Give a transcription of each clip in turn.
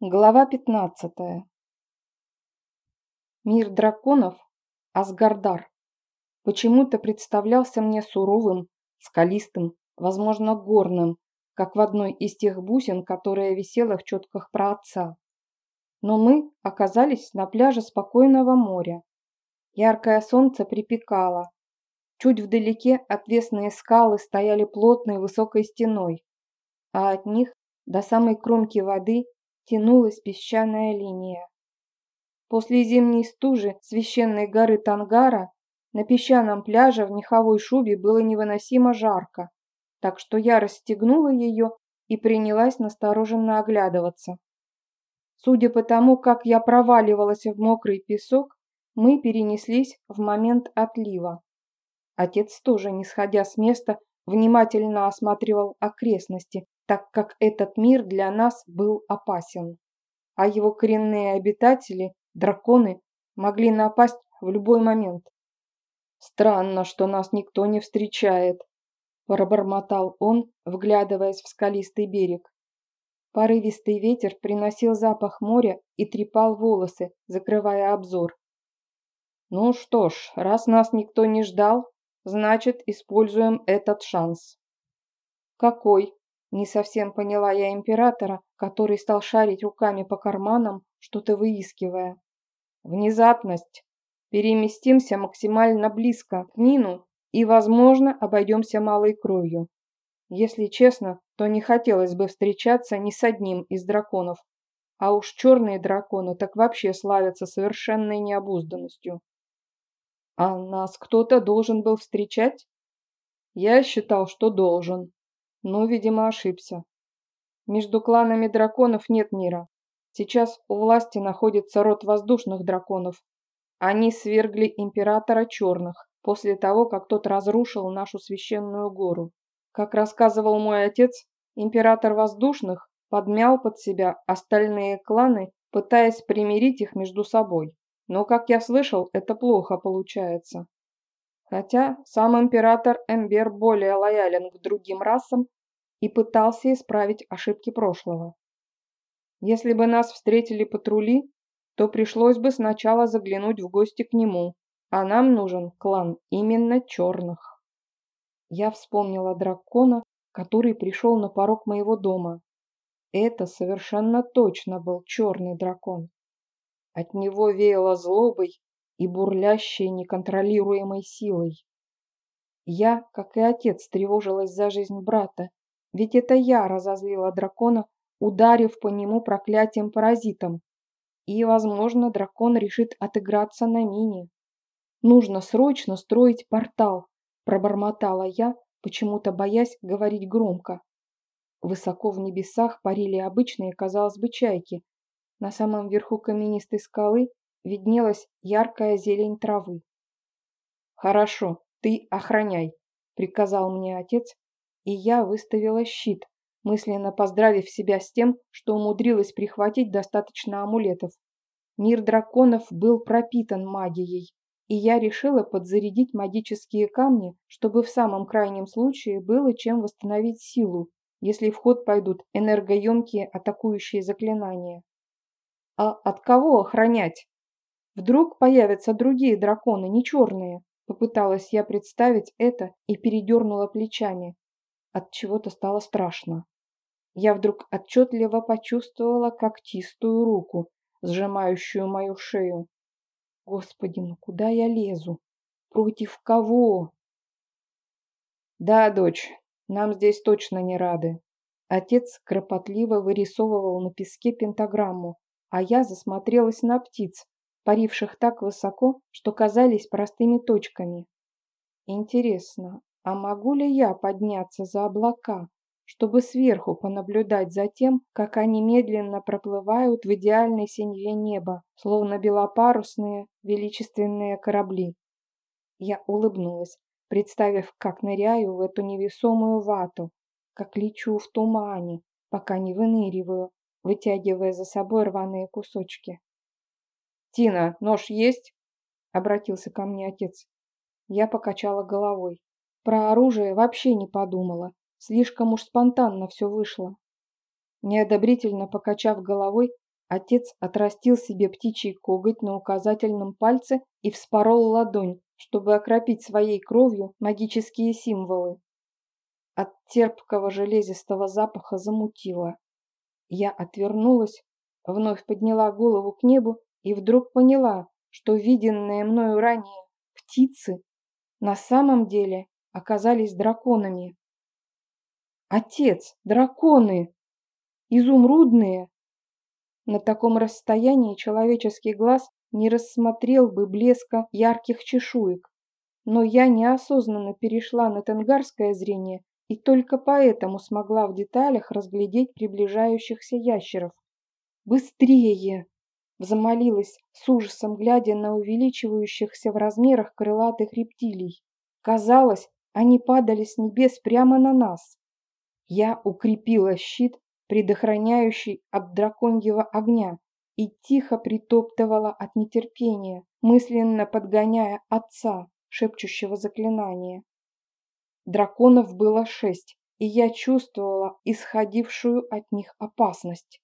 Глава 15. Мир драконов, Асгардар, почему-то представлялся мне суровым, скалистым, возможно, горным, как в одной из тех бусин, которая висела в четках про отца. Но мы оказались на пляже спокойного моря. Яркое солнце припекало. Чуть вдалеке отвесные скалы стояли плотной высокой стеной, а от них до самой кромки воды – тянулась песчаная линия. После зимней стужи священной горы Тангара на песчаном пляже в меховой шубе было невыносимо жарко, так что я расстегнула ее и принялась настороженно оглядываться. Судя по тому, как я проваливалась в мокрый песок, мы перенеслись в момент отлива. Отец тоже, не сходя с места, внимательно осматривал окрестности, так как этот мир для нас был опасен. А его коренные обитатели, драконы, могли напасть в любой момент. «Странно, что нас никто не встречает», – пробормотал он, вглядываясь в скалистый берег. Порывистый ветер приносил запах моря и трепал волосы, закрывая обзор. «Ну что ж, раз нас никто не ждал, значит, используем этот шанс». «Какой?» Не совсем поняла я императора, который стал шарить руками по карманам, что-то выискивая. Внезапность. Переместимся максимально близко к Нину и, возможно, обойдемся малой кровью. Если честно, то не хотелось бы встречаться ни с одним из драконов. А уж черные драконы так вообще славятся совершенной необузданностью. А нас кто-то должен был встречать? Я считал, что должен но, видимо, ошибся. Между кланами драконов нет мира. Сейчас у власти находится род воздушных драконов. Они свергли императора черных после того, как тот разрушил нашу священную гору. Как рассказывал мой отец, император воздушных подмял под себя остальные кланы, пытаясь примирить их между собой. Но, как я слышал, это плохо получается. Хотя сам император Эмбер более лоялен к другим расам и пытался исправить ошибки прошлого. Если бы нас встретили патрули, то пришлось бы сначала заглянуть в гости к нему, а нам нужен клан именно черных. Я вспомнила дракона, который пришел на порог моего дома. Это совершенно точно был черный дракон. От него веяло злобой и бурлящей неконтролируемой силой. Я, как и отец, тревожилась за жизнь брата ведь это я разозлила дракона, ударив по нему проклятием-паразитом. И, возможно, дракон решит отыграться на мине. Нужно срочно строить портал, пробормотала я, почему-то боясь говорить громко. Высоко в небесах парили обычные, казалось бы, чайки. На самом верху каменистой скалы виднелась яркая зелень травы. «Хорошо, ты охраняй», — приказал мне отец, и я выставила щит, мысленно поздравив себя с тем, что умудрилась прихватить достаточно амулетов. Мир драконов был пропитан магией, и я решила подзарядить магические камни, чтобы в самом крайнем случае было чем восстановить силу, если в ход пойдут энергоемкие атакующие заклинания. А от кого охранять? Вдруг появятся другие драконы, не черные? Попыталась я представить это и передернула плечами. От чего-то стало страшно. Я вдруг отчетливо почувствовала когтистую руку, сжимающую мою шею. Господи, ну куда я лезу? Против кого? Да, дочь, нам здесь точно не рады. Отец кропотливо вырисовывал на песке пентаграмму, а я засмотрелась на птиц, паривших так высоко, что казались простыми точками. Интересно, а могу ли я подняться за облака, чтобы сверху понаблюдать за тем, как они медленно проплывают в идеальной синеве неба, словно белопарусные величественные корабли? Я улыбнулась, представив, как ныряю в эту невесомую вату, как лечу в тумане, пока не выныриваю, вытягивая за собой рваные кусочки. «Тина, нож есть?» — обратился ко мне отец. Я покачала головой. Про оружие вообще не подумала. Слишком уж спонтанно все вышло. Неодобрительно покачав головой, Отец отрастил себе птичий коготь на указательном пальце и вспорол ладонь, чтобы окропить своей кровью магические символы. От терпкого железистого запаха замутило. Я отвернулась, вновь подняла голову к небу и вдруг поняла, что виденные мною ранее птицы на самом деле оказались драконами. Отец, драконы! Изумрудные! На таком расстоянии человеческий глаз не рассмотрел бы блеска ярких чешуек. Но я неосознанно перешла на тенгарское зрение и только поэтому смогла в деталях разглядеть приближающихся ящеров. «Быстрее!» – взмолилась с ужасом, глядя на увеличивающихся в размерах крылатых рептилий. Казалось, они падали с небес прямо на нас. Я укрепила щит, предохраняющий от драконьего огня, и тихо притоптывала от нетерпения, мысленно подгоняя отца, шепчущего заклинание. Драконов было шесть, и я чувствовала исходившую от них опасность.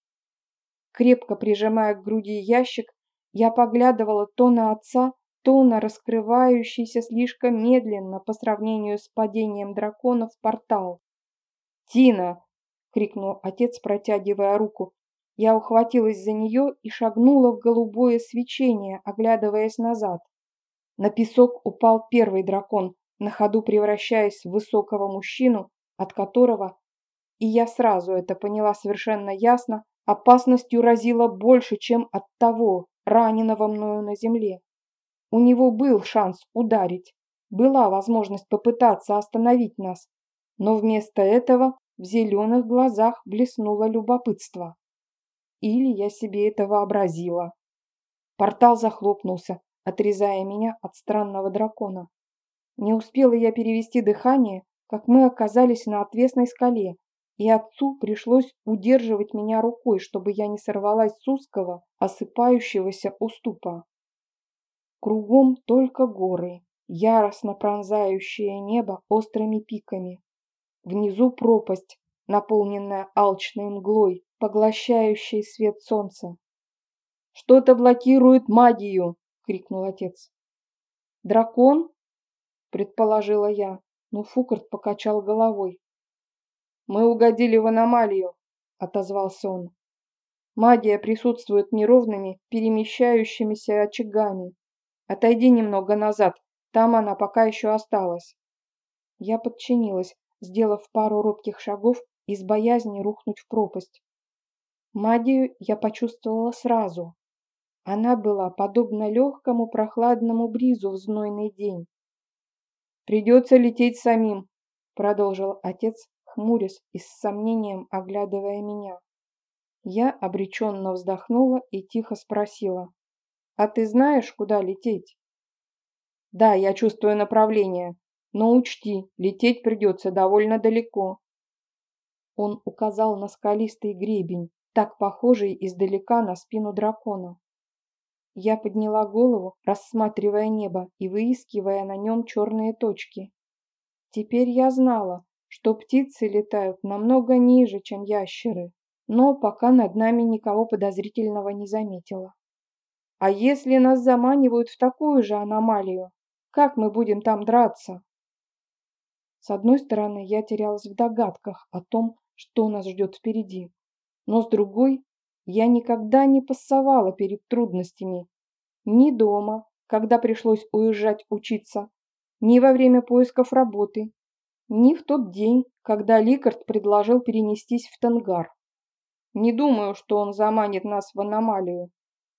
Крепко прижимая к груди ящик, я поглядывала то на отца, то на раскрывающийся слишком медленно по сравнению с падением драконов портал. «Тина!» — крикнул отец, протягивая руку. Я ухватилась за нее и шагнула в голубое свечение, оглядываясь назад. На песок упал первый дракон, на ходу превращаясь в высокого мужчину, от которого, и я сразу это поняла совершенно ясно, опасностью разило больше, чем от того, раненого мною на земле. У него был шанс ударить, была возможность попытаться остановить нас, но вместо этого в зеленых глазах блеснуло любопытство. Или я себе это вообразила. Портал захлопнулся, отрезая меня от странного дракона. Не успела я перевести дыхание, как мы оказались на отвесной скале, и отцу пришлось удерживать меня рукой, чтобы я не сорвалась с узкого, осыпающегося уступа. Кругом только горы, яростно пронзающие небо острыми пиками. Внизу пропасть, наполненная алчной мглой, поглощающей свет солнца. «Что-то блокирует магию!» — крикнул отец. «Дракон?» — предположила я, но Фукарт покачал головой. «Мы угодили в аномалию», — отозвался он. «Магия присутствует неровными, перемещающимися очагами. Отойди немного назад, там она пока еще осталась». Я подчинилась, сделав пару робких шагов из боязни рухнуть в пропасть. Магию я почувствовала сразу. Она была подобна легкому прохладному бризу в знойный день. «Придется лететь самим», — продолжил отец, хмурясь и с сомнением оглядывая меня. Я обреченно вздохнула и тихо спросила. «А ты знаешь, куда лететь?» «Да, я чувствую направление. Но учти, лететь придется довольно далеко. Он указал на скалистый гребень, так похожий издалека на спину дракона. Я подняла голову, рассматривая небо и выискивая на нем черные точки. Теперь я знала, что птицы летают намного ниже, чем ящеры, но пока над нами никого подозрительного не заметила. А если нас заманивают в такую же аномалию, как мы будем там драться? С одной стороны, я терялась в догадках о том, что нас ждет впереди. Но с другой, я никогда не пасовала перед трудностями. Ни дома, когда пришлось уезжать учиться, ни во время поисков работы, ни в тот день, когда Ликард предложил перенестись в Тенгар. Не думаю, что он заманит нас в аномалию.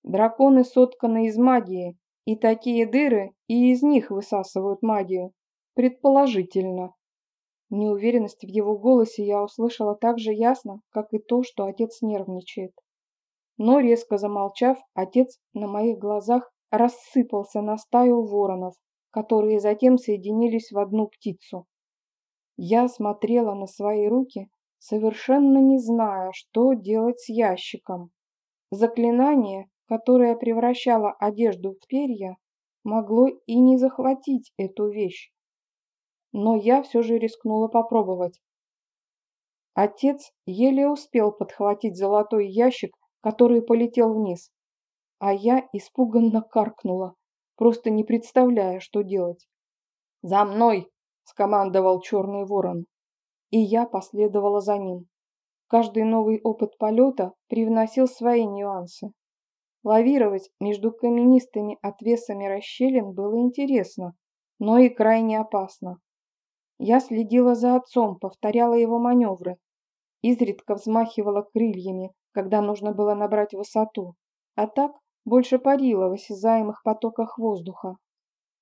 Драконы сотканы из магии, и такие дыры и из них высасывают магию. Предположительно. Неуверенность в его голосе я услышала так же ясно, как и то, что отец нервничает. Но, резко замолчав, отец на моих глазах рассыпался на стаю воронов, которые затем соединились в одну птицу. Я смотрела на свои руки, совершенно не зная, что делать с ящиком. Заклинание, которое превращало одежду в перья, могло и не захватить эту вещь но я все же рискнула попробовать. Отец еле успел подхватить золотой ящик, который полетел вниз. А я испуганно каркнула, просто не представляя, что делать. «За мной!» – скомандовал черный ворон. И я последовала за ним. Каждый новый опыт полета привносил свои нюансы. Лавировать между каменистыми отвесами расщелин было интересно, но и крайне опасно. Я следила за отцом, повторяла его маневры, изредка взмахивала крыльями, когда нужно было набрать высоту, а так больше парила в осязаемых потоках воздуха.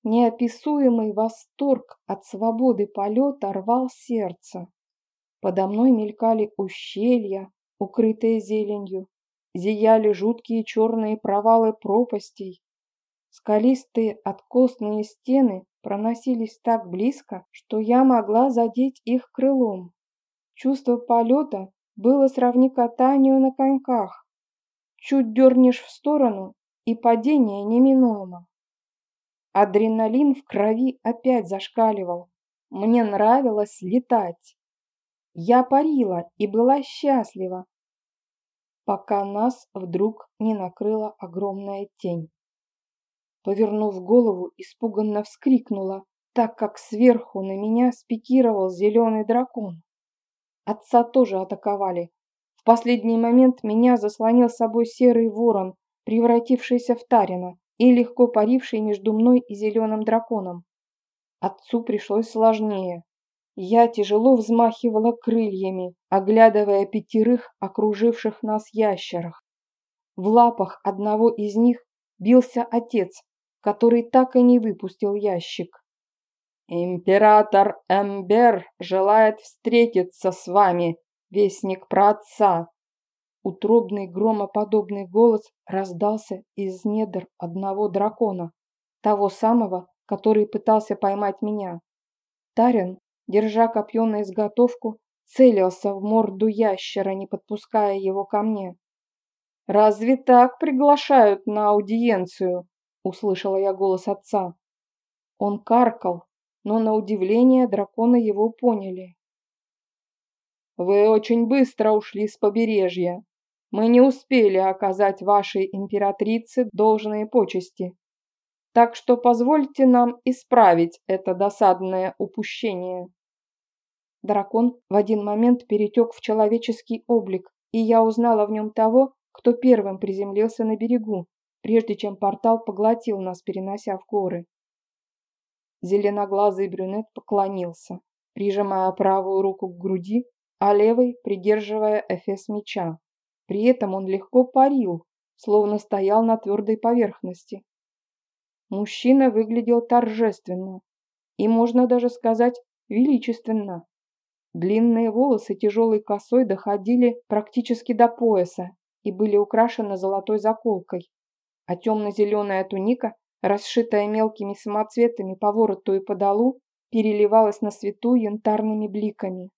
Неописуемый восторг от свободы полета рвал сердце. Подо мной мелькали ущелья, укрытые зеленью, зияли жуткие черные провалы пропастей. Скалистые откосные стены проносились так близко, что я могла задеть их крылом. Чувство полета было сравни катанию на коньках. Чуть дернешь в сторону, и падение неминуемо. Адреналин в крови опять зашкаливал. Мне нравилось летать. Я парила и была счастлива, пока нас вдруг не накрыла огромная тень. Повернув голову, испуганно вскрикнула, так как сверху на меня спикировал зеленый дракон. Отца тоже атаковали. В последний момент меня заслонил собой серый ворон, превратившийся в Тарина и легко паривший между мной и зеленым драконом. Отцу пришлось сложнее. Я тяжело взмахивала крыльями, оглядывая пятерых окруживших нас ящерах. В лапах одного из них бился отец, который так и не выпустил ящик. «Император Эмбер желает встретиться с вами, вестник праотца!» Утробный громоподобный голос раздался из недр одного дракона, того самого, который пытался поймать меня. Тарин, держа копье на изготовку, целился в морду ящера, не подпуская его ко мне. «Разве так приглашают на аудиенцию?» – услышала я голос отца. Он каркал, но на удивление драконы его поняли. «Вы очень быстро ушли с побережья. Мы не успели оказать вашей императрице должные почести. Так что позвольте нам исправить это досадное упущение». Дракон в один момент перетек в человеческий облик, и я узнала в нем того, кто первым приземлился на берегу, прежде чем портал поглотил нас, перенося в горы. Зеленоглазый брюнет поклонился, прижимая правую руку к груди, а левой придерживая эфес меча. При этом он легко парил, словно стоял на твердой поверхности. Мужчина выглядел торжественно и, можно даже сказать, величественно. Длинные волосы тяжелой косой доходили практически до пояса и были украшены золотой заколкой, а темно-зеленая туника расшитая мелкими самоцветами по вороту и по долу, переливалась на свету янтарными бликами.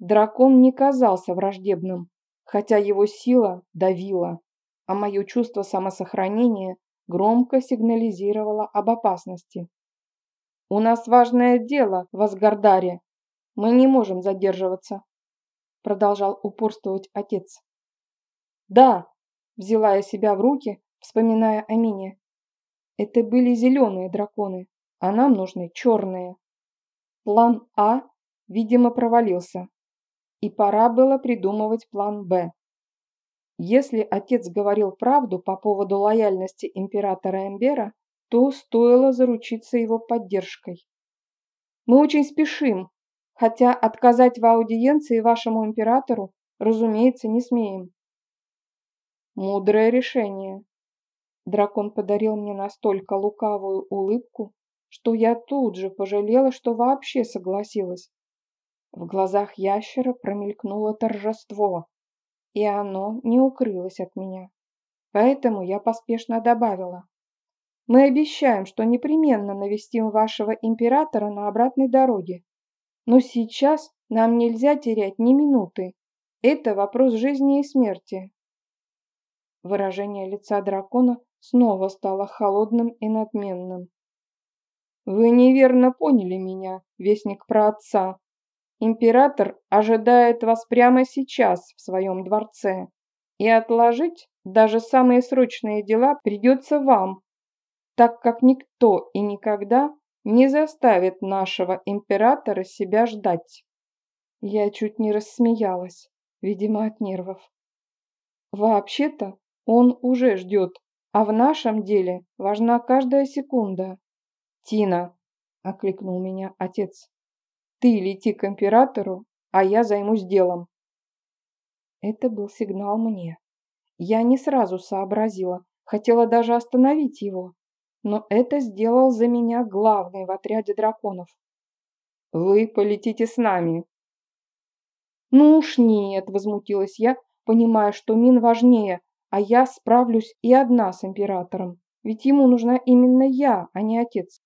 Дракон не казался враждебным, хотя его сила давила, а мое чувство самосохранения громко сигнализировало об опасности. «У нас важное дело в Асгардаре. Мы не можем задерживаться», продолжал упорствовать отец. «Да», взяла я себя в руки, вспоминая о Мине. Это были зеленые драконы, а нам нужны черные. План А, видимо, провалился. И пора было придумывать план Б. Если отец говорил правду по поводу лояльности императора Эмбера, то стоило заручиться его поддержкой. Мы очень спешим, хотя отказать в аудиенции вашему императору, разумеется, не смеем. Мудрое решение, Дракон подарил мне настолько лукавую улыбку, что я тут же пожалела, что вообще согласилась. В глазах ящера промелькнуло торжество, и оно не укрылось от меня. Поэтому я поспешно добавила. Мы обещаем, что непременно навестим вашего императора на обратной дороге. Но сейчас нам нельзя терять ни минуты. Это вопрос жизни и смерти. Выражение лица дракона снова стало холодным и надменным. «Вы неверно поняли меня, вестник про отца. Император ожидает вас прямо сейчас в своем дворце. И отложить даже самые срочные дела придется вам, так как никто и никогда не заставит нашего императора себя ждать. Я чуть не рассмеялась, видимо, от нервов. Вообще-то он уже ждет, а в нашем деле важна каждая секунда. «Тина!» – окликнул меня отец. «Ты лети к императору, а я займусь делом». Это был сигнал мне. Я не сразу сообразила, хотела даже остановить его, но это сделал за меня главный в отряде драконов. «Вы полетите с нами». «Ну уж нет», – возмутилась я, понимая, что Мин важнее, а я справлюсь и одна с императором, ведь ему нужна именно я, а не отец.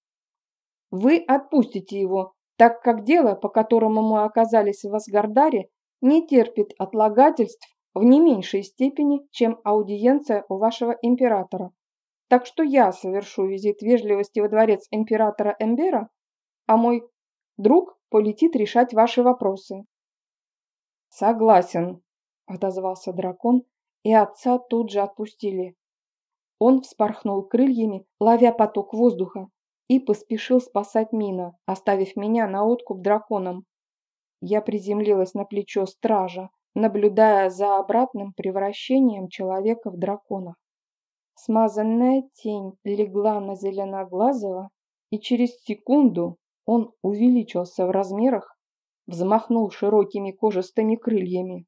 «Вы отпустите его, так как дело, по которому мы оказались в Асгардаре, не терпит отлагательств в не меньшей степени, чем аудиенция у вашего императора. Так что я совершу визит вежливости во дворец императора Эмбера, а мой друг полетит решать ваши вопросы. Согласен, отозвался дракон, и отца тут же отпустили. Он вспорхнул крыльями, ловя поток воздуха, и поспешил спасать Мина, оставив меня на откуп драконом. Я приземлилась на плечо стража, наблюдая за обратным превращением человека в дракона. Смазанная тень легла на зеленоглазого, и через секунду он увеличился в размерах, взмахнул широкими кожистыми крыльями.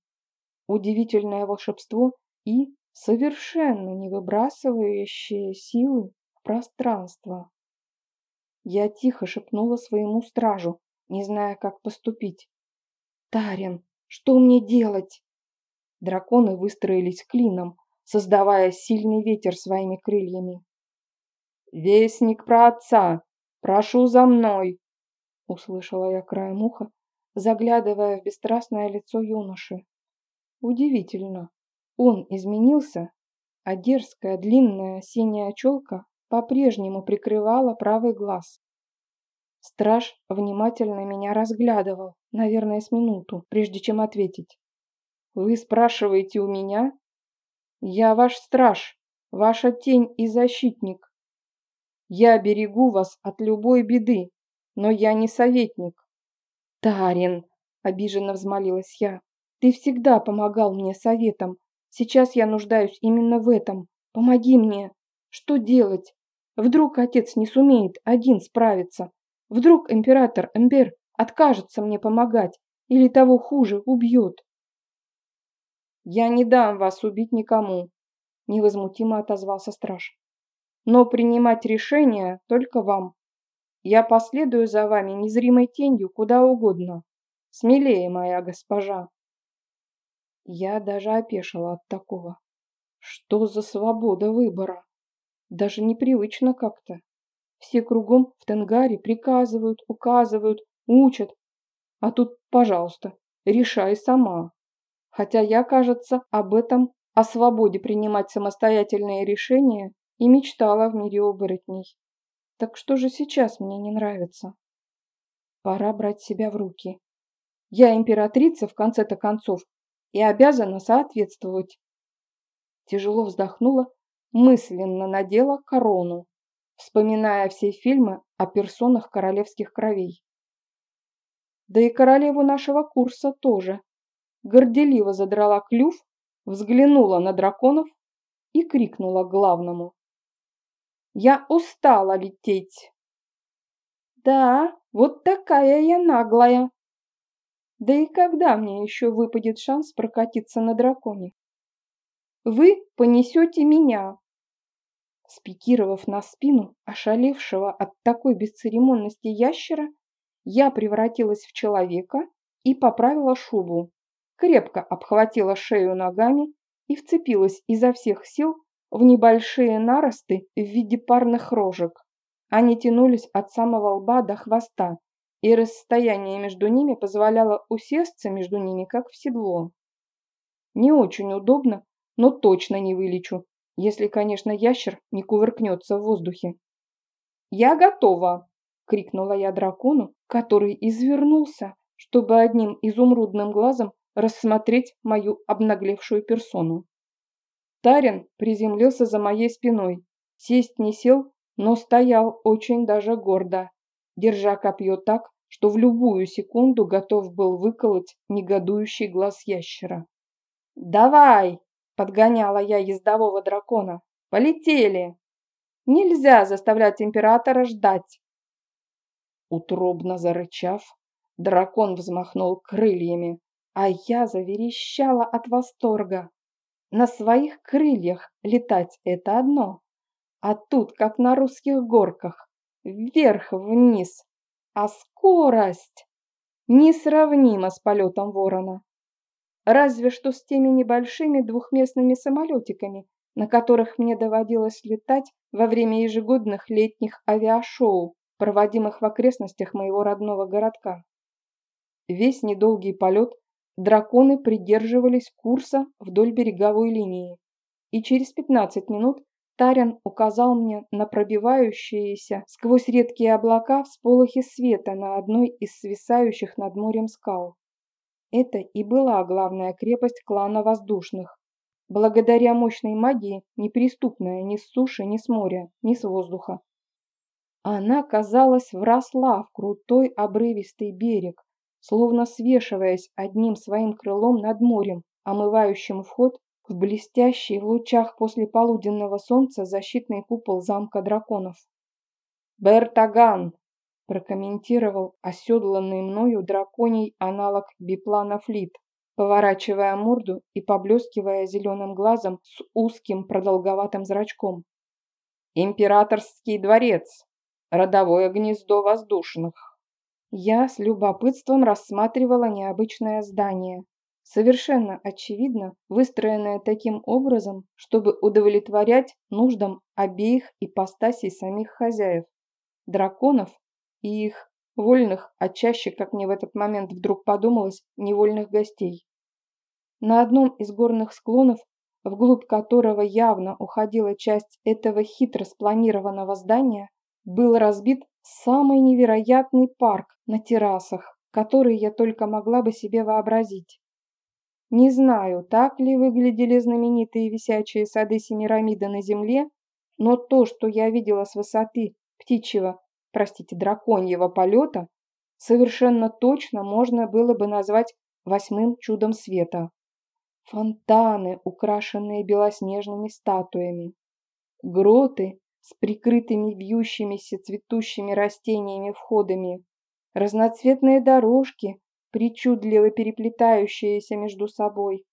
Удивительное волшебство и совершенно не выбрасывающее силы в пространство. Я тихо шепнула своему стражу, не зная, как поступить. «Тарин, что мне делать?» Драконы выстроились клином, создавая сильный ветер своими крыльями. «Вестник про отца! Прошу за мной!» Услышала я краем уха, заглядывая в бесстрастное лицо юноши. Удивительно, он изменился, а дерзкая длинная синяя челка по-прежнему прикрывала правый глаз. Страж внимательно меня разглядывал, наверное, с минуту, прежде чем ответить. «Вы спрашиваете у меня?» Я ваш страж, ваша тень и защитник. Я берегу вас от любой беды, но я не советник. Тарин, обиженно взмолилась я, ты всегда помогал мне советом. Сейчас я нуждаюсь именно в этом. Помоги мне. Что делать? Вдруг отец не сумеет один справиться? Вдруг император Эмбер откажется мне помогать или того хуже, убьет? «Я не дам вас убить никому», – невозмутимо отозвался страж. «Но принимать решение только вам. Я последую за вами незримой тенью куда угодно. Смелее, моя госпожа». Я даже опешила от такого. Что за свобода выбора? Даже непривычно как-то. Все кругом в Тенгаре приказывают, указывают, учат. А тут, пожалуйста, решай сама. Хотя я, кажется, об этом, о свободе принимать самостоятельные решения и мечтала в мире оборотней. Так что же сейчас мне не нравится? Пора брать себя в руки. Я императрица, в конце-то концов, и обязана соответствовать. Тяжело вздохнула, мысленно надела корону, вспоминая все фильмы о персонах королевских кровей. Да и королеву нашего курса тоже горделиво задрала клюв, взглянула на драконов и крикнула главному. «Я устала лететь!» «Да, вот такая я наглая!» «Да и когда мне еще выпадет шанс прокатиться на драконе?» «Вы понесете меня!» Спикировав на спину ошалевшего от такой бесцеремонности ящера, я превратилась в человека и поправила шубу крепко обхватила шею ногами и вцепилась изо всех сил в небольшие наросты в виде парных рожек. Они тянулись от самого лба до хвоста, и расстояние между ними позволяло усесться между ними, как в седло. Не очень удобно, но точно не вылечу, если, конечно, ящер не кувыркнется в воздухе. «Я готова!» — крикнула я дракону, который извернулся, чтобы одним изумрудным глазом рассмотреть мою обнаглевшую персону. Тарин приземлился за моей спиной. Сесть не сел, но стоял очень даже гордо, держа копье так, что в любую секунду готов был выколоть негодующий глаз ящера. «Давай!» – подгоняла я ездового дракона. «Полетели! Нельзя заставлять императора ждать!» Утробно зарычав, дракон взмахнул крыльями, а я заверещала от восторга. На своих крыльях летать – это одно, а тут, как на русских горках, вверх-вниз, а скорость несравнима с полетом ворона. Разве что с теми небольшими двухместными самолетиками, на которых мне доводилось летать во время ежегодных летних авиашоу, проводимых в окрестностях моего родного городка. Весь недолгий полет драконы придерживались курса вдоль береговой линии, и через 15 минут Тарин указал мне на пробивающиеся сквозь редкие облака всполохи света на одной из свисающих над морем скал. Это и была главная крепость клана воздушных. Благодаря мощной магии, неприступная ни с суши, ни с моря, ни с воздуха. Она, казалось, вросла в крутой обрывистый берег, словно свешиваясь одним своим крылом над морем, омывающим вход в блестящий в лучах после полуденного солнца защитный купол замка драконов. «Бертаган!» – прокомментировал оседланный мною драконий аналог биплана Флит, поворачивая морду и поблескивая зеленым глазом с узким продолговатым зрачком. «Императорский дворец! Родовое гнездо воздушных!» Я с любопытством рассматривала необычное здание, совершенно очевидно выстроенное таким образом, чтобы удовлетворять нуждам обеих ипостасей самих хозяев, драконов и их вольных, а чаще, как мне в этот момент вдруг подумалось, невольных гостей. На одном из горных склонов, вглубь которого явно уходила часть этого хитро спланированного здания, был разбит самый невероятный парк на террасах, который я только могла бы себе вообразить. Не знаю, так ли выглядели знаменитые висячие сады Семирамида на земле, но то, что я видела с высоты птичьего, простите, драконьего полета, совершенно точно можно было бы назвать восьмым чудом света. Фонтаны, украшенные белоснежными статуями, гроты с прикрытыми вьющимися цветущими растениями входами, разноцветные дорожки, причудливо переплетающиеся между собой.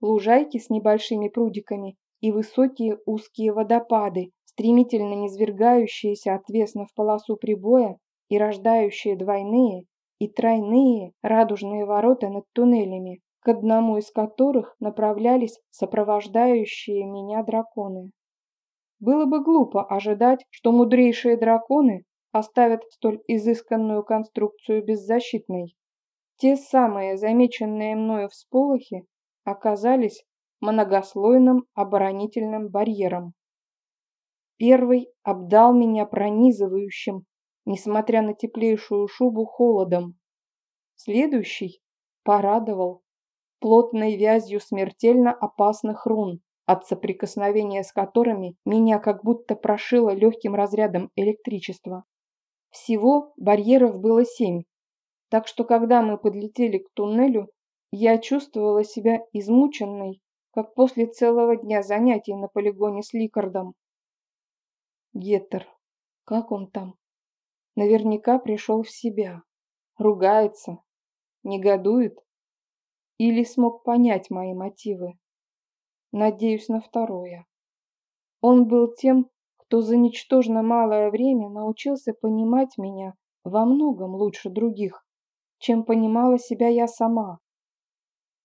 Лужайки с небольшими прудиками и высокие узкие водопады, стремительно низвергающиеся отвесно в полосу прибоя и рождающие двойные и тройные радужные ворота над туннелями, к одному из которых направлялись сопровождающие меня драконы. Было бы глупо ожидать, что мудрейшие драконы оставят столь изысканную конструкцию беззащитной. Те самые замеченные мною всполохи оказались многослойным оборонительным барьером. Первый обдал меня пронизывающим, несмотря на теплейшую шубу, холодом. Следующий порадовал плотной вязью смертельно опасных рун, от соприкосновения с которыми меня как будто прошило легким разрядом электричества. Всего барьеров было семь, так что когда мы подлетели к туннелю, я чувствовала себя измученной, как после целого дня занятий на полигоне с Ликардом. Геттер, как он там? Наверняка пришел в себя. Ругается, негодует или смог понять мои мотивы. Надеюсь на второе. Он был тем, кто за ничтожно малое время научился понимать меня во многом лучше других чем понимала себя я сама.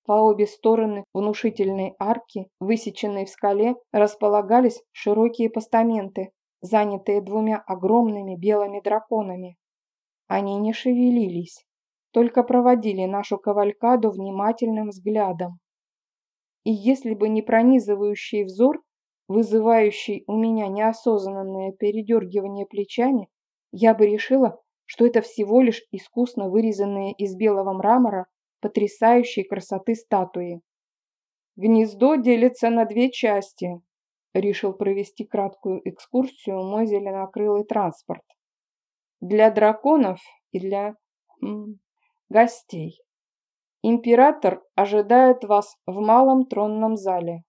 По обе стороны внушительной арки, высеченной в скале, располагались широкие постаменты, занятые двумя огромными белыми драконами. Они не шевелились, только проводили нашу кавалькаду внимательным взглядом. И если бы не пронизывающий взор, вызывающий у меня неосознанное передергивание плечами, я бы решила, что это всего лишь искусно вырезанные из белого мрамора потрясающей красоты статуи. Гнездо делится на две части. Решил провести краткую экскурсию мой зеленокрылый транспорт. Для драконов и для м, гостей. Император ожидает вас в малом тронном зале.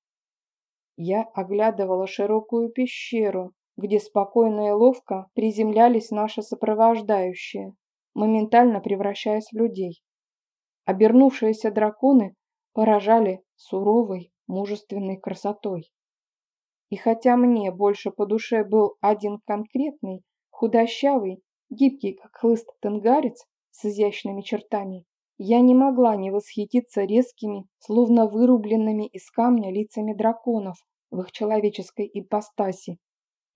Я оглядывала широкую пещеру, где спокойно и ловко приземлялись наши сопровождающие, моментально превращаясь в людей. Обернувшиеся драконы поражали суровой, мужественной красотой. И хотя мне больше по душе был один конкретный, худощавый, гибкий, как хлыст тенгарец, с изящными чертами, я не могла не восхититься резкими, словно вырубленными из камня лицами драконов в их человеческой ипостаси.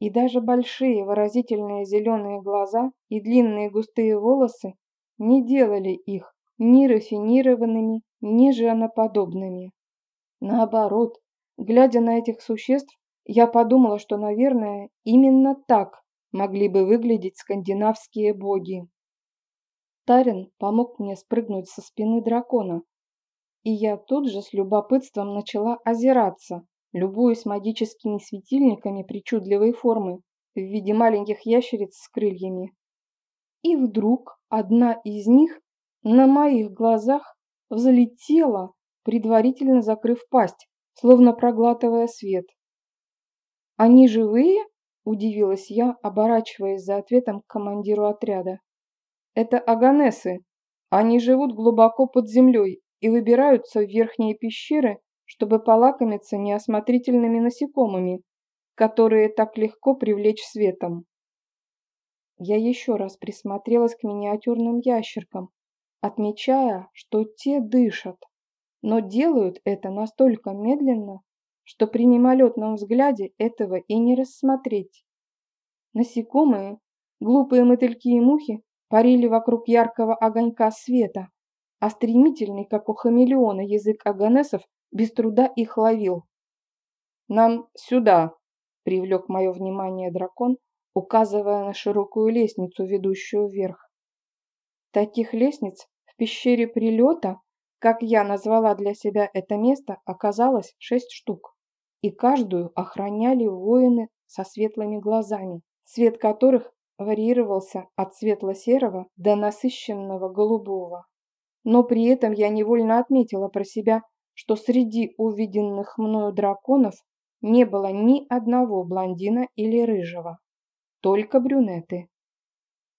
И даже большие выразительные зеленые глаза и длинные густые волосы не делали их ни рафинированными, ни женоподобными. Наоборот, глядя на этих существ, я подумала, что, наверное, именно так могли бы выглядеть скандинавские боги. Тарин помог мне спрыгнуть со спины дракона, и я тут же с любопытством начала озираться, любуясь магическими светильниками причудливой формы в виде маленьких ящериц с крыльями. И вдруг одна из них на моих глазах взлетела, предварительно закрыв пасть, словно проглатывая свет. «Они живые?» – удивилась я, оборачиваясь за ответом к командиру отряда. «Это аганесы. Они живут глубоко под землей и выбираются в верхние пещеры, чтобы полакомиться неосмотрительными насекомыми, которые так легко привлечь светом». Я еще раз присмотрелась к миниатюрным ящеркам, отмечая, что те дышат, но делают это настолько медленно, что при мимолетном взгляде этого и не рассмотреть. Насекомые, глупые мотыльки и мухи парили вокруг яркого огонька света, а стремительный, как у хамелеона, язык аганесов без труда их ловил. «Нам сюда!» – привлек мое внимание дракон, указывая на широкую лестницу, ведущую вверх. Таких лестниц в пещере прилета, как я назвала для себя это место, оказалось шесть штук, и каждую охраняли воины со светлыми глазами, цвет которых варьировался от светло-серого до насыщенного голубого. Но при этом я невольно отметила про себя, что среди увиденных мною драконов не было ни одного блондина или рыжего, только брюнеты.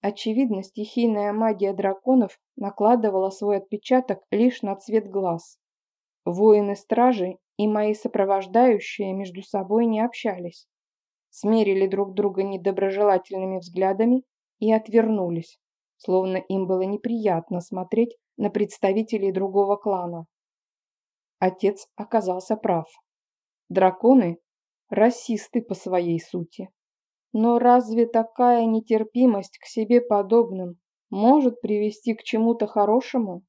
Очевидно, стихийная магия драконов накладывала свой отпечаток лишь на цвет глаз. Воины-стражи и мои сопровождающие между собой не общались. Смерили друг друга недоброжелательными взглядами и отвернулись, словно им было неприятно смотреть на представителей другого клана. Отец оказался прав. Драконы – расисты по своей сути. Но разве такая нетерпимость к себе подобным может привести к чему-то хорошему?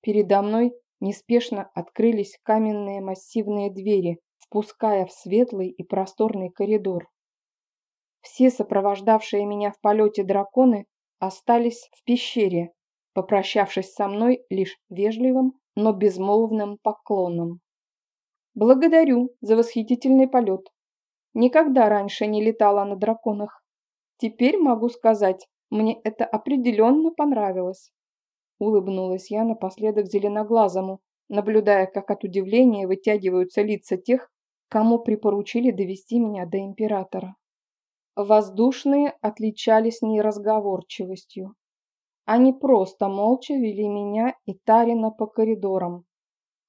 Передо мной неспешно открылись каменные массивные двери, впуская в светлый и просторный коридор. Все сопровождавшие меня в полете драконы остались в пещере, попрощавшись со мной лишь вежливым, но безмолвным поклоном. «Благодарю за восхитительный полет», Никогда раньше не летала на драконах. Теперь могу сказать, мне это определенно понравилось. Улыбнулась я напоследок зеленоглазому, наблюдая, как от удивления вытягиваются лица тех, кому припоручили довести меня до императора. Воздушные отличались неразговорчивостью. Они просто молча вели меня и Тарина по коридорам,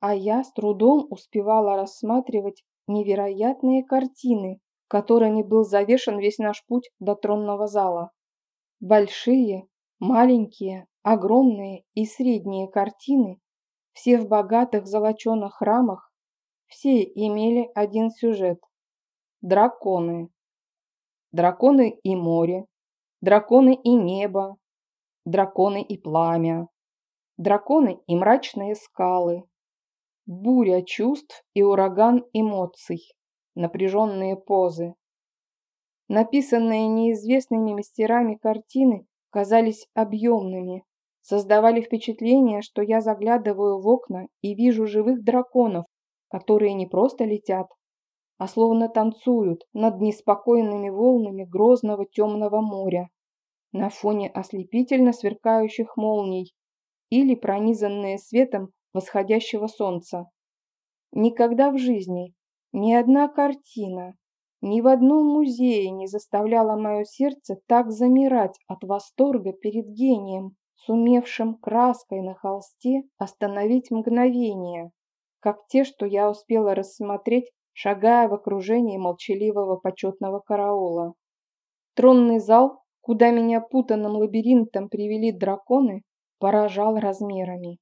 а я с трудом успевала рассматривать невероятные картины, которыми был завешен весь наш путь до тронного зала. Большие, маленькие, огромные и средние картины, все в богатых золоченых рамах, все имели один сюжет – драконы. Драконы и море, драконы и небо, драконы и пламя, драконы и мрачные скалы, буря чувств и ураган эмоций, напряженные позы. Написанные неизвестными мастерами картины казались объемными, создавали впечатление, что я заглядываю в окна и вижу живых драконов, которые не просто летят, а словно танцуют над неспокойными волнами грозного темного моря на фоне ослепительно сверкающих молний или пронизанные светом восходящего солнца. Никогда в жизни ни одна картина, ни в одном музее не заставляла мое сердце так замирать от восторга перед гением, сумевшим краской на холсте остановить мгновение, как те, что я успела рассмотреть, шагая в окружении молчаливого почетного караула. Тронный зал, куда меня путанным лабиринтом привели драконы, поражал размерами.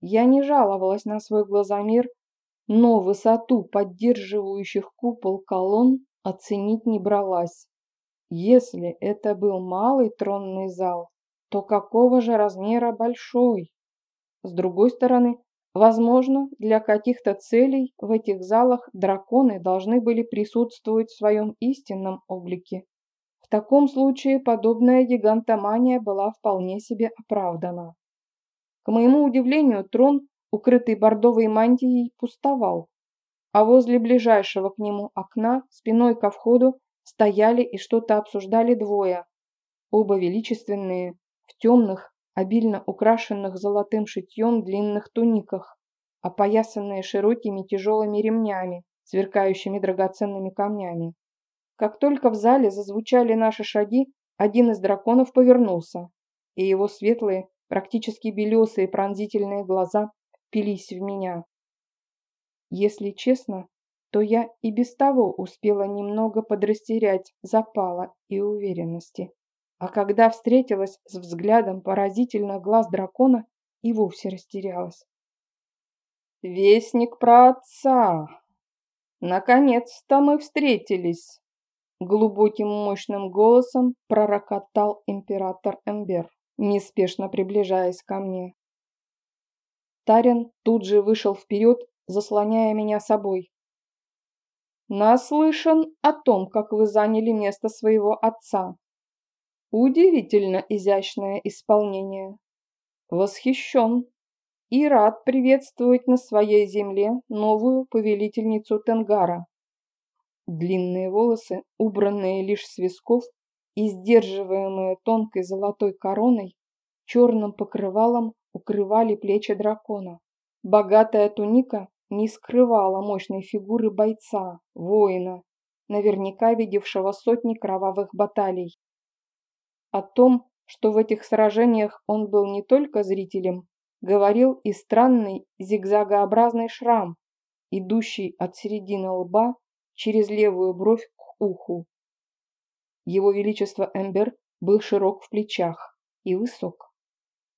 Я не жаловалась на свой глазомер, но высоту поддерживающих купол колонн оценить не бралась. Если это был малый тронный зал, то какого же размера большой? С другой стороны, возможно, для каких-то целей в этих залах драконы должны были присутствовать в своем истинном облике. В таком случае подобная гигантомания была вполне себе оправдана. К моему удивлению, трон, укрытый бордовой мантией, пустовал, а возле ближайшего к нему окна, спиной ко входу, стояли и что-то обсуждали двое, оба величественные, темных, обильно украшенных золотым шитьем длинных туниках, опоясанные широкими тяжелыми ремнями, сверкающими драгоценными камнями. Как только в зале зазвучали наши шаги, один из драконов повернулся, и его светлые, практически белесые пронзительные глаза впились в меня. Если честно, то я и без того успела немного подрастерять запала и уверенности. А когда встретилась с взглядом поразительных глаз дракона, и вовсе растерялась. «Вестник про отца! Наконец-то мы встретились!» Глубоким мощным голосом пророкотал император Эмбер, неспешно приближаясь ко мне. Тарин тут же вышел вперед, заслоняя меня собой. «Наслышан о том, как вы заняли место своего отца. Удивительно изящное исполнение. Восхищен и рад приветствовать на своей земле новую повелительницу Тенгара. Длинные волосы, убранные лишь с висков и сдерживаемые тонкой золотой короной, черным покрывалом укрывали плечи дракона. Богатая туника не скрывала мощной фигуры бойца, воина, наверняка видевшего сотни кровавых баталий. О том, что в этих сражениях он был не только зрителем, говорил и странный зигзагообразный шрам, идущий от середины лба через левую бровь к уху. Его Величество Эмбер был широк в плечах и высок.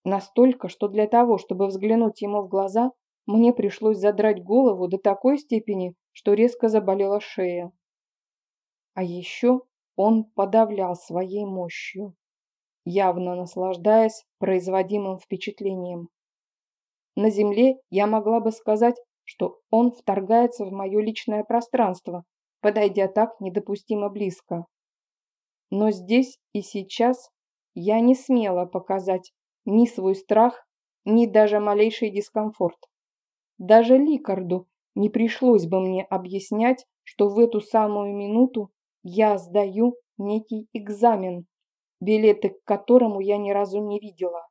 Настолько, что для того, чтобы взглянуть ему в глаза, мне пришлось задрать голову до такой степени, что резко заболела шея. А еще он подавлял своей мощью, явно наслаждаясь производимым впечатлением. На земле я могла бы сказать, что он вторгается в мое личное пространство, подойдя так недопустимо близко. Но здесь и сейчас я не смела показать ни свой страх, ни даже малейший дискомфорт. Даже Ликарду не пришлось бы мне объяснять, что в эту самую минуту я сдаю некий экзамен, билеты к которому я ни разу не видела.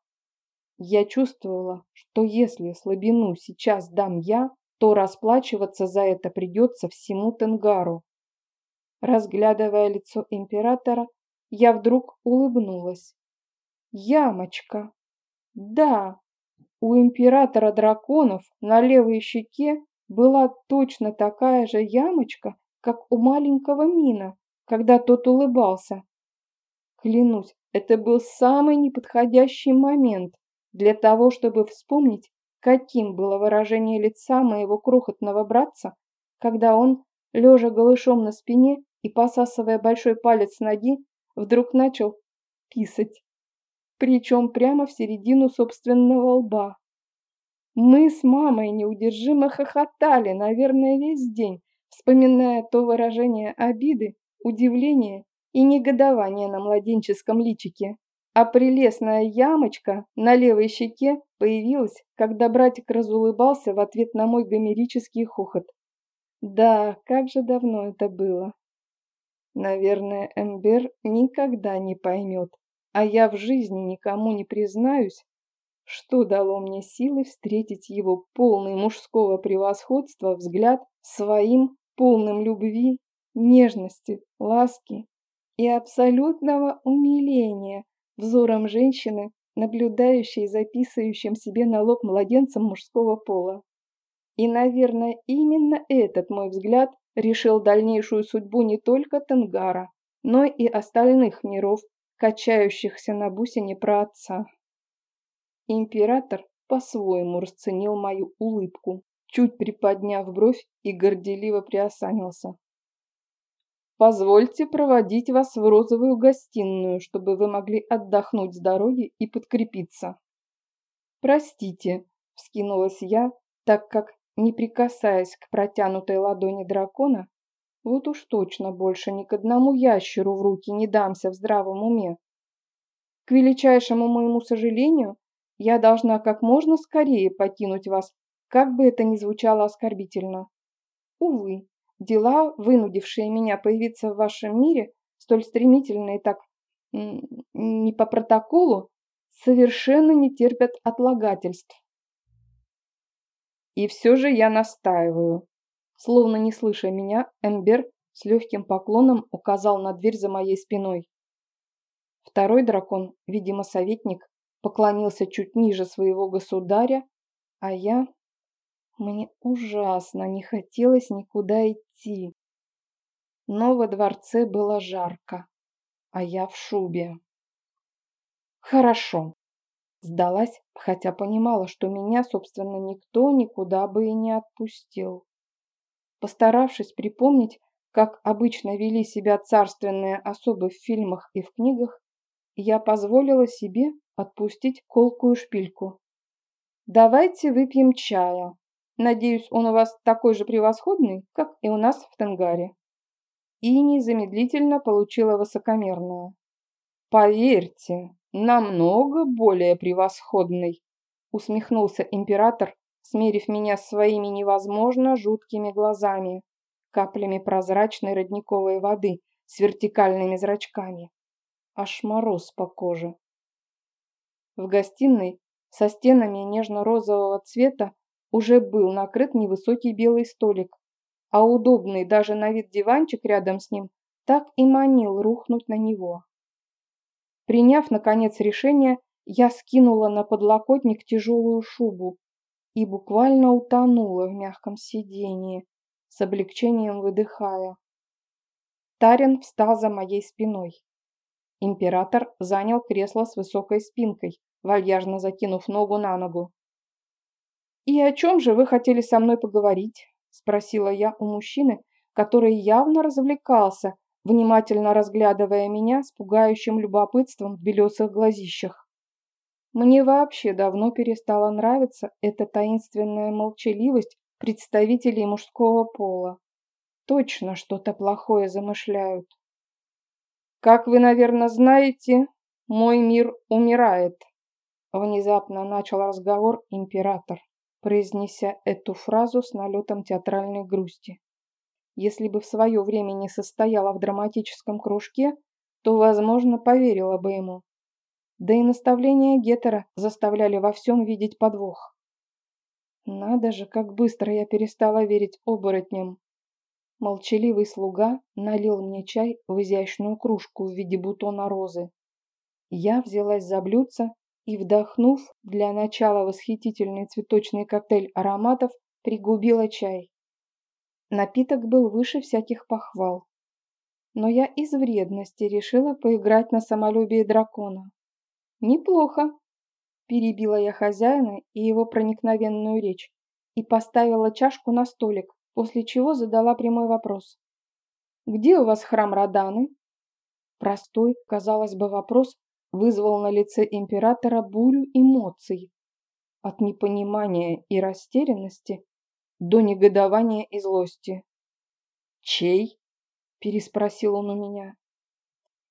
Я чувствовала, что если слабину сейчас дам я, то расплачиваться за это придется всему Тенгару. Разглядывая лицо императора, я вдруг улыбнулась. Ямочка! Да, у императора драконов на левой щеке была точно такая же ямочка, как у маленького Мина, когда тот улыбался. Клянусь, это был самый неподходящий момент, для того, чтобы вспомнить, каким было выражение лица моего крохотного братца, когда он, лежа голышом на спине и посасывая большой палец ноги, вдруг начал писать, причем прямо в середину собственного лба. Мы с мамой неудержимо хохотали, наверное, весь день, вспоминая то выражение обиды, удивления и негодования на младенческом личике, а прелестная ямочка на левой щеке появилась, когда братик разулыбался в ответ на мой гомерический хохот. Да, как же давно это было. Наверное, Эмбер никогда не поймет, а я в жизни никому не признаюсь, что дало мне силы встретить его полный мужского превосходства взгляд своим полным любви, нежности, ласки и абсолютного умиления взором женщины, наблюдающей за писающим себе на лоб младенцем мужского пола. И, наверное, именно этот мой взгляд решил дальнейшую судьбу не только Тенгара, но и остальных миров, качающихся на бусине про отца. Император по-своему расценил мою улыбку, чуть приподняв бровь и горделиво приосанился. «Позвольте проводить вас в розовую гостиную, чтобы вы могли отдохнуть с дороги и подкрепиться». «Простите», — вскинулась я, так как, не прикасаясь к протянутой ладони дракона, вот уж точно больше ни к одному ящеру в руки не дамся в здравом уме. К величайшему моему сожалению, я должна как можно скорее покинуть вас, как бы это ни звучало оскорбительно. Увы, дела, вынудившие меня появиться в вашем мире, столь стремительно и так не по протоколу, совершенно не терпят отлагательств. И все же я настаиваю. Словно не слыша меня, Эмбер с легким поклоном указал на дверь за моей спиной. Второй дракон, видимо, советник, поклонился чуть ниже своего государя, а я... Мне ужасно не хотелось никуда идти. Но во дворце было жарко, а я в шубе. Хорошо. Сдалась, хотя понимала, что меня, собственно, никто никуда бы и не отпустил. Постаравшись припомнить, как обычно вели себя царственные особы в фильмах и в книгах, я позволила себе отпустить колкую шпильку. «Давайте выпьем чая. Надеюсь, он у вас такой же превосходный, как и у нас в Тенгаре». И незамедлительно получила высокомерное. «Поверьте, намного более превосходный», усмехнулся император, смерив меня своими невозможно жуткими глазами, каплями прозрачной родниковой воды с вертикальными зрачками. Аж мороз по коже. В гостиной со стенами нежно-розового цвета уже был накрыт невысокий белый столик, а удобный даже на вид диванчик рядом с ним так и манил рухнуть на него. Приняв, наконец, решение, я скинула на подлокотник тяжелую шубу и буквально утонула в мягком сидении, с облегчением выдыхая. Тарин встал за моей спиной. Император занял кресло с высокой спинкой, вальяжно закинув ногу на ногу. «И о чем же вы хотели со мной поговорить?» – спросила я у мужчины, который явно развлекался, внимательно разглядывая меня с пугающим любопытством в белесых глазищах. Мне вообще давно перестала нравиться эта таинственная молчаливость представителей мужского пола. Точно что-то плохое замышляют. Как вы, наверное, знаете, мой мир умирает. Внезапно начал разговор император, произнеся эту фразу с налетом театральной грусти. Если бы в свое время не состояла в драматическом кружке, то, возможно, поверила бы ему. Да и наставления Гетера заставляли во всем видеть подвох. Надо же, как быстро я перестала верить оборотням. Молчаливый слуга налил мне чай в изящную кружку в виде бутона розы. Я взялась за блюдце и, вдохнув для начала восхитительный цветочный коктейль ароматов, пригубила чай. Напиток был выше всяких похвал. Но я из вредности решила поиграть на самолюбие дракона. «Неплохо», – перебила я хозяина и его проникновенную речь и поставила чашку на столик, после чего задала прямой вопрос. «Где у вас храм Раданы?» Простой, казалось бы, вопрос вызвал на лице императора бурю эмоций. От непонимания и растерянности до негодования и злости. «Чей?» – переспросил он у меня.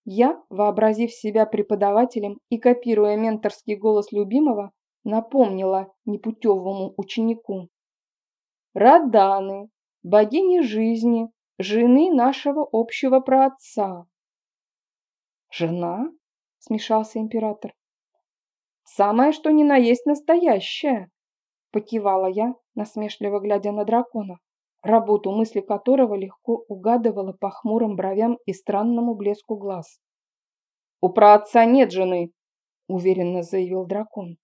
Я, вообразив себя преподавателем и копируя менторский голос любимого, напомнила непутевому ученику. Раданы, богини жизни, жены нашего общего праотца. «Жена?» – смешался император. «Самое, что ни на есть настоящее!» – покивала я, насмешливо глядя на дракона, работу мысли которого легко угадывала по хмурым бровям и странному блеску глаз. «У праотца нет жены!» – уверенно заявил дракон.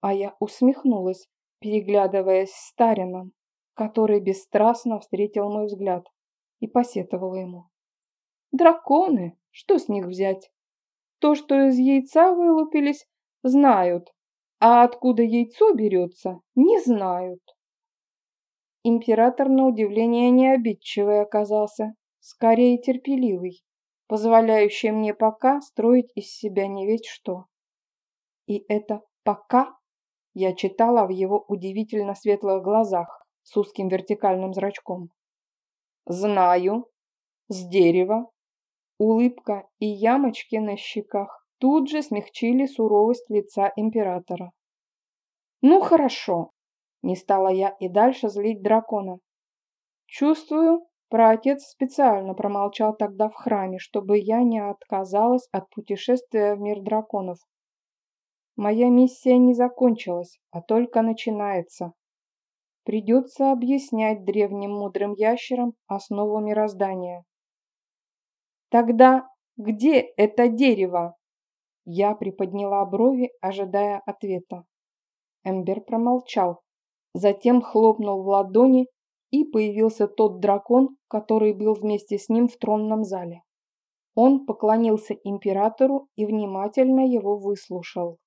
А я усмехнулась, переглядываясь с Тарином, который бесстрастно встретил мой взгляд и посетовала ему. «Драконы! Что с них взять? То, что из яйца вылупились, знают, а откуда яйцо берется, не знают». Император, на удивление, не обидчивый оказался, скорее терпеливый, позволяющий мне пока строить из себя не ведь что. И это «пока» я читала в его удивительно светлых глазах с узким вертикальным зрачком. «Знаю. С дерева». Улыбка и ямочки на щеках тут же смягчили суровость лица императора. «Ну хорошо», — не стала я и дальше злить дракона. «Чувствую, праотец специально промолчал тогда в храме, чтобы я не отказалась от путешествия в мир драконов. Моя миссия не закончилась, а только начинается. Придется объяснять древним мудрым ящерам основу мироздания. Тогда где это дерево? Я приподняла брови, ожидая ответа. Эмбер промолчал, затем хлопнул в ладони, и появился тот дракон, который был вместе с ним в тронном зале. Он поклонился императору и внимательно его выслушал.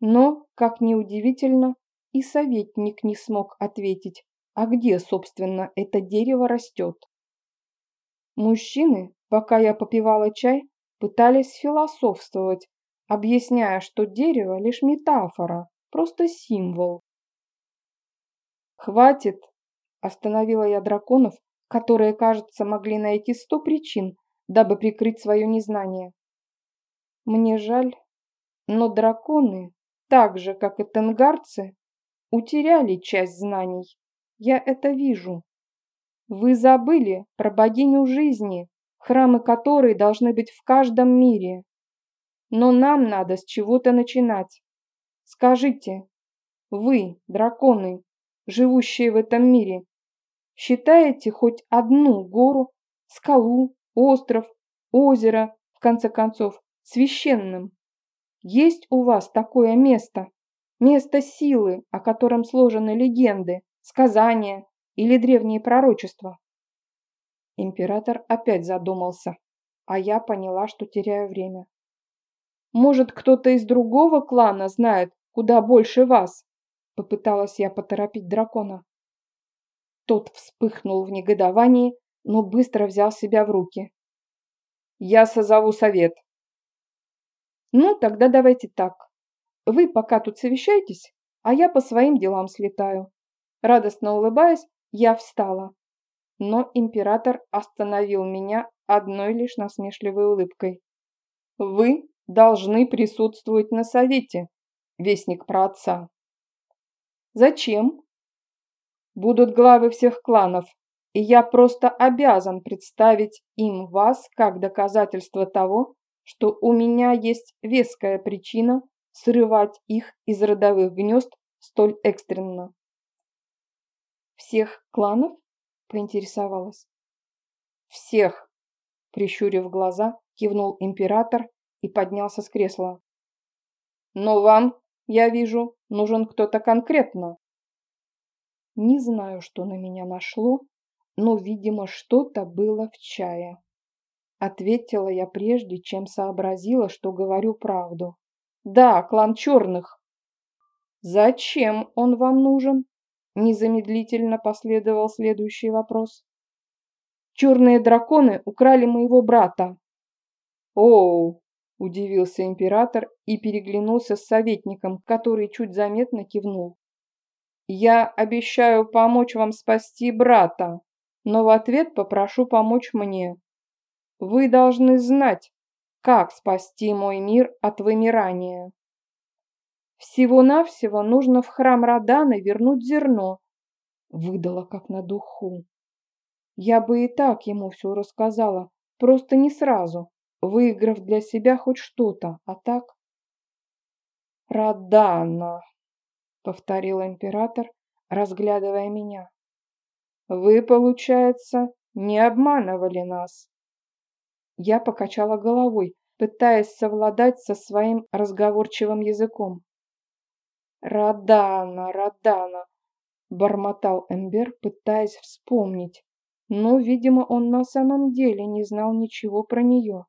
Но, как ни удивительно, и советник не смог ответить, а где, собственно, это дерево растет. Мужчины, пока я попивала чай, пытались философствовать, объясняя, что дерево лишь метафора, просто символ. «Хватит!» – остановила я драконов, которые, кажется, могли найти сто причин, дабы прикрыть свое незнание. Мне жаль, но драконы так же, как и тенгарцы, утеряли часть знаний. Я это вижу. Вы забыли про богиню жизни, храмы которой должны быть в каждом мире. Но нам надо с чего-то начинать. Скажите, вы, драконы, живущие в этом мире, считаете хоть одну гору, скалу, остров, озеро, в конце концов, священным? Есть у вас такое место? Место силы, о котором сложены легенды, сказания или древние пророчества? Император опять задумался, а я поняла, что теряю время. Может, кто-то из другого клана знает куда больше вас? Попыталась я поторопить дракона. Тот вспыхнул в негодовании, но быстро взял себя в руки. «Я созову совет», ну, тогда давайте так. Вы пока тут совещайтесь, а я по своим делам слетаю. Радостно улыбаясь, я встала. Но император остановил меня одной лишь насмешливой улыбкой. Вы должны присутствовать на совете, вестник про отца. Зачем? Будут главы всех кланов, и я просто обязан представить им вас как доказательство того, что у меня есть веская причина срывать их из родовых гнезд столь экстренно. «Всех кланов?» – поинтересовалась. «Всех!» – прищурив глаза, кивнул император и поднялся с кресла. «Но вам, я вижу, нужен кто-то конкретно». Не знаю, что на меня нашло, но, видимо, что-то было в чае. Ответила я прежде, чем сообразила, что говорю правду. Да, клан черных. Зачем он вам нужен? Незамедлительно последовал следующий вопрос. Черные драконы украли моего брата. Оу, удивился император и переглянулся с советником, который чуть заметно кивнул. Я обещаю помочь вам спасти брата, но в ответ попрошу помочь мне. Вы должны знать, Как спасти мой мир от вымирания? Всего-навсего нужно в храм Радана вернуть зерно. Выдала как на духу. Я бы и так ему все рассказала, просто не сразу, выиграв для себя хоть что-то, а так... «Радана», — повторил император, разглядывая меня. «Вы, получается, не обманывали нас?» Я покачала головой, пытаясь совладать со своим разговорчивым языком. «Радана, Радана!» – бормотал Эмбер, пытаясь вспомнить. Но, видимо, он на самом деле не знал ничего про нее.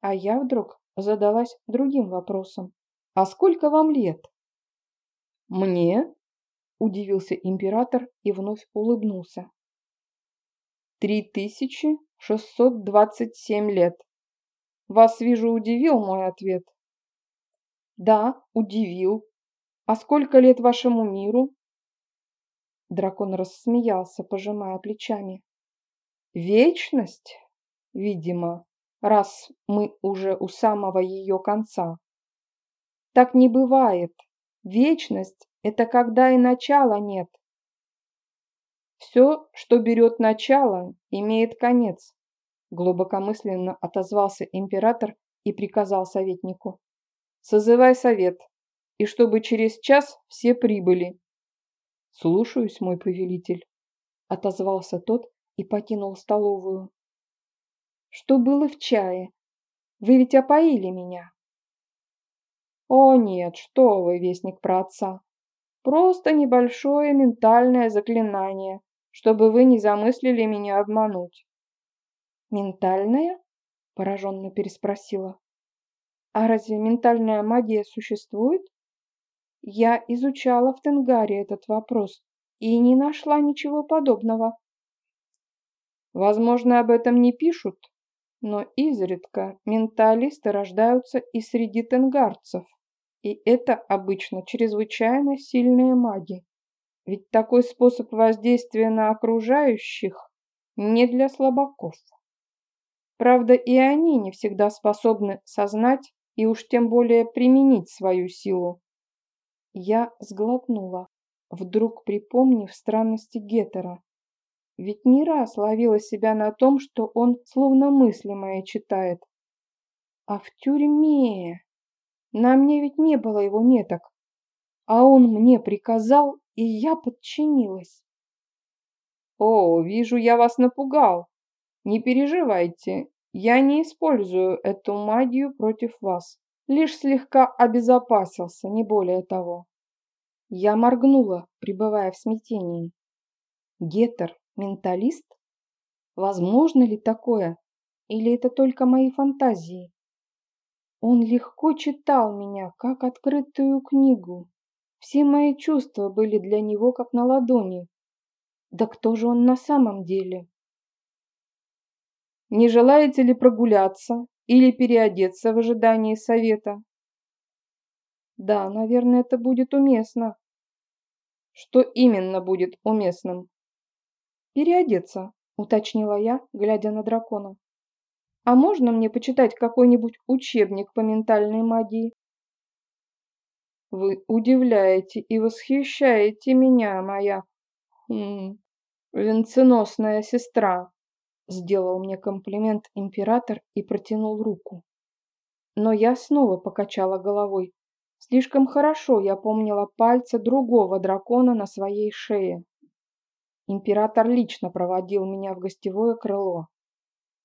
А я вдруг задалась другим вопросом. «А сколько вам лет?» «Мне?» – удивился император и вновь улыбнулся. «Три тысячи шестьсот двадцать семь лет. Вас, вижу, удивил мой ответ?» «Да, удивил. А сколько лет вашему миру?» Дракон рассмеялся, пожимая плечами. «Вечность, видимо, раз мы уже у самого ее конца. Так не бывает. Вечность – это когда и начала нет. Все, что берет начало, имеет конец. Глубокомысленно отозвался император и приказал советнику. Созывай совет, и чтобы через час все прибыли. Слушаюсь, мой повелитель, отозвался тот и покинул столовую. Что было в чае? Вы ведь опоили меня. О нет, что вы, вестник про отца. Просто небольшое ментальное заклинание, чтобы вы не замыслили меня обмануть. Ментальное? Пораженно переспросила. А разве ментальная магия существует? Я изучала в Тенгаре этот вопрос и не нашла ничего подобного. Возможно, об этом не пишут, но изредка менталисты рождаются и среди тенгарцев. И это обычно чрезвычайно сильные маги. Ведь такой способ воздействия на окружающих не для слабаков. Правда, и они не всегда способны сознать и уж тем более применить свою силу. Я сглотнула, вдруг припомнив странности Гетера. Ведь не раз ловила себя на том, что он словно мысли мои читает. А в тюрьме... На мне ведь не было его меток. А он мне приказал, и я подчинилась. О, вижу, я вас напугал. Не переживайте, я не использую эту магию против вас. Лишь слегка обезопасился, не более того. Я моргнула, пребывая в смятении. Гетер – менталист? Возможно ли такое? Или это только мои фантазии? Он легко читал меня, как открытую книгу. Все мои чувства были для него как на ладони. Да кто же он на самом деле? Не желаете ли прогуляться или переодеться в ожидании совета? Да, наверное, это будет уместно. Что именно будет уместным? Переодеться, уточнила я, глядя на дракона. А можно мне почитать какой-нибудь учебник по ментальной магии? Вы удивляете и восхищаете меня, моя хм, венценосная сестра. Сделал мне комплимент император и протянул руку. Но я снова покачала головой. Слишком хорошо я помнила пальцы другого дракона на своей шее. Император лично проводил меня в гостевое крыло.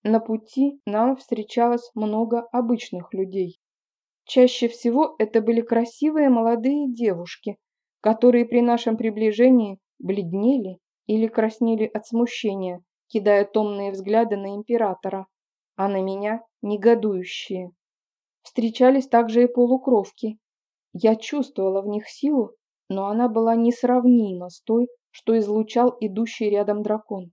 На пути нам встречалось много обычных людей. Чаще всего это были красивые молодые девушки, которые при нашем приближении бледнели или краснели от смущения, кидая томные взгляды на императора, а на меня негодующие. Встречались также и полукровки. Я чувствовала в них силу, но она была несравнима с той, что излучал идущий рядом дракон.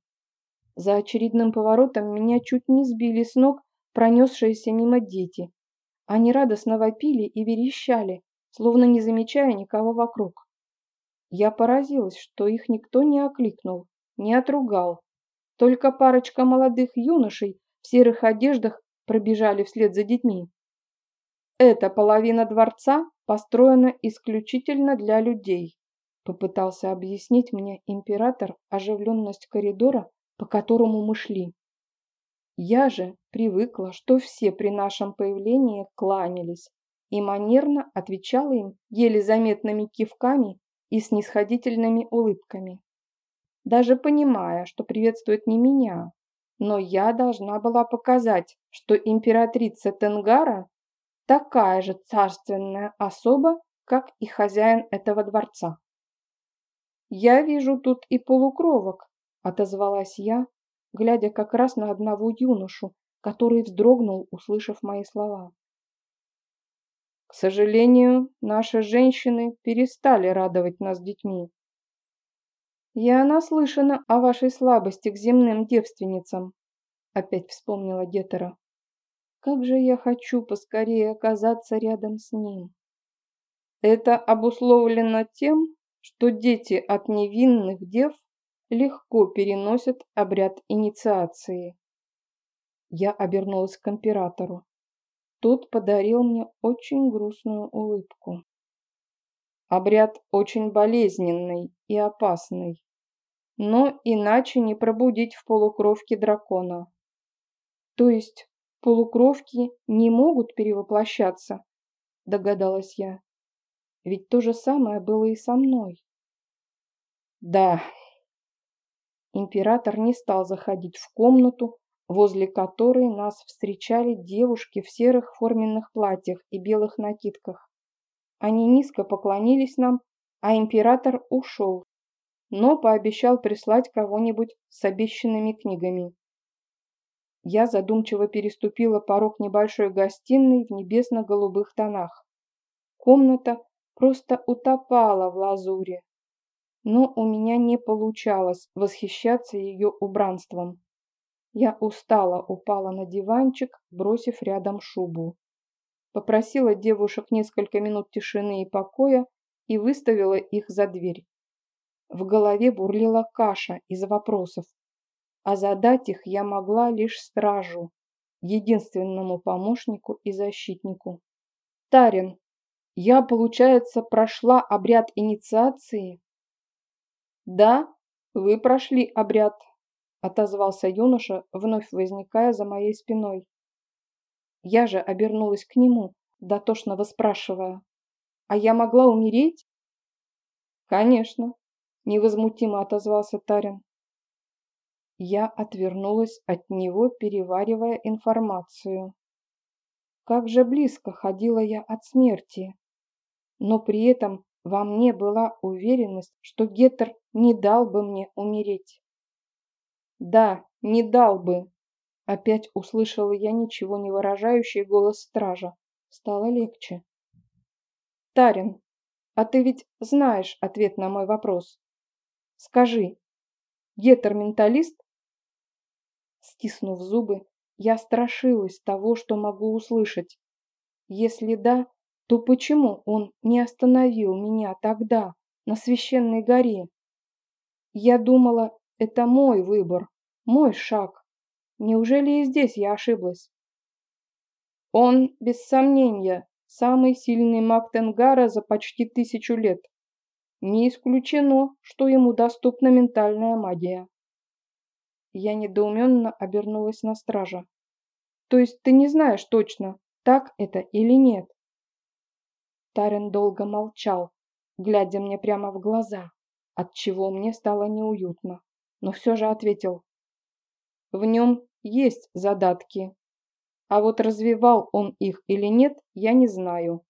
За очередным поворотом меня чуть не сбили с ног пронесшиеся мимо дети. Они радостно вопили и верещали, словно не замечая никого вокруг. Я поразилась, что их никто не окликнул, не отругал. Только парочка молодых юношей в серых одеждах пробежали вслед за детьми. Эта половина дворца построена исключительно для людей, попытался объяснить мне император оживленность коридора, по которому мы шли. Я же привыкла, что все при нашем появлении кланялись и манерно отвечала им еле заметными кивками и снисходительными улыбками. Даже понимая, что приветствует не меня, но я должна была показать, что императрица Тенгара такая же царственная особа, как и хозяин этого дворца. «Я вижу тут и полукровок», — отозвалась я, глядя как раз на одного юношу, который вздрогнул, услышав мои слова. «К сожалению, наши женщины перестали радовать нас детьми. Я наслышана о вашей слабости к земным девственницам», — опять вспомнила Гетера. «Как же я хочу поскорее оказаться рядом с ним!» Это обусловлено тем, что дети от невинных дев легко переносят обряд инициации. Я обернулась к императору. Тот подарил мне очень грустную улыбку. Обряд очень болезненный и опасный, но иначе не пробудить в полукровке дракона. То есть полукровки не могут перевоплощаться, догадалась я. Ведь то же самое было и со мной. Да. Император не стал заходить в комнату, возле которой нас встречали девушки в серых форменных платьях и белых накидках. Они низко поклонились нам, а император ушел, но пообещал прислать кого-нибудь с обещанными книгами. Я задумчиво переступила порог небольшой гостиной в небесно-голубых тонах. Комната просто утопала в лазуре. Но у меня не получалось восхищаться ее убранством. Я устала, упала на диванчик, бросив рядом шубу. Попросила девушек несколько минут тишины и покоя и выставила их за дверь. В голове бурлила каша из вопросов, а задать их я могла лишь стражу, единственному помощнику и защитнику. Тарин, я, получается, прошла обряд инициации? Да, вы прошли обряд, отозвался юноша, вновь возникая за моей спиной. Я же обернулась к нему, дотошно выспрашивая. А я могла умереть? Конечно, невозмутимо отозвался Тарин. Я отвернулась от него, переваривая информацию. Как же близко ходила я от смерти но при этом во мне была уверенность, что Геттер не дал бы мне умереть. Да, не дал бы. Опять услышала я ничего не выражающий голос стража. Стало легче. Тарин, а ты ведь знаешь ответ на мой вопрос. Скажи, Геттер менталист? Стиснув зубы, я страшилась того, что могу услышать. Если да, то почему он не остановил меня тогда, на священной горе? Я думала, это мой выбор, мой шаг. Неужели и здесь я ошиблась? Он, без сомнения, самый сильный маг Тенгара за почти тысячу лет. Не исключено, что ему доступна ментальная магия. Я недоуменно обернулась на стража. То есть ты не знаешь точно, так это или нет? Тарин долго молчал, глядя мне прямо в глаза, отчего мне стало неуютно, но все же ответил. В нем есть задатки, а вот развивал он их или нет, я не знаю.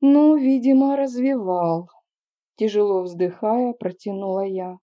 Ну, видимо, развивал. Тяжело вздыхая, протянула я.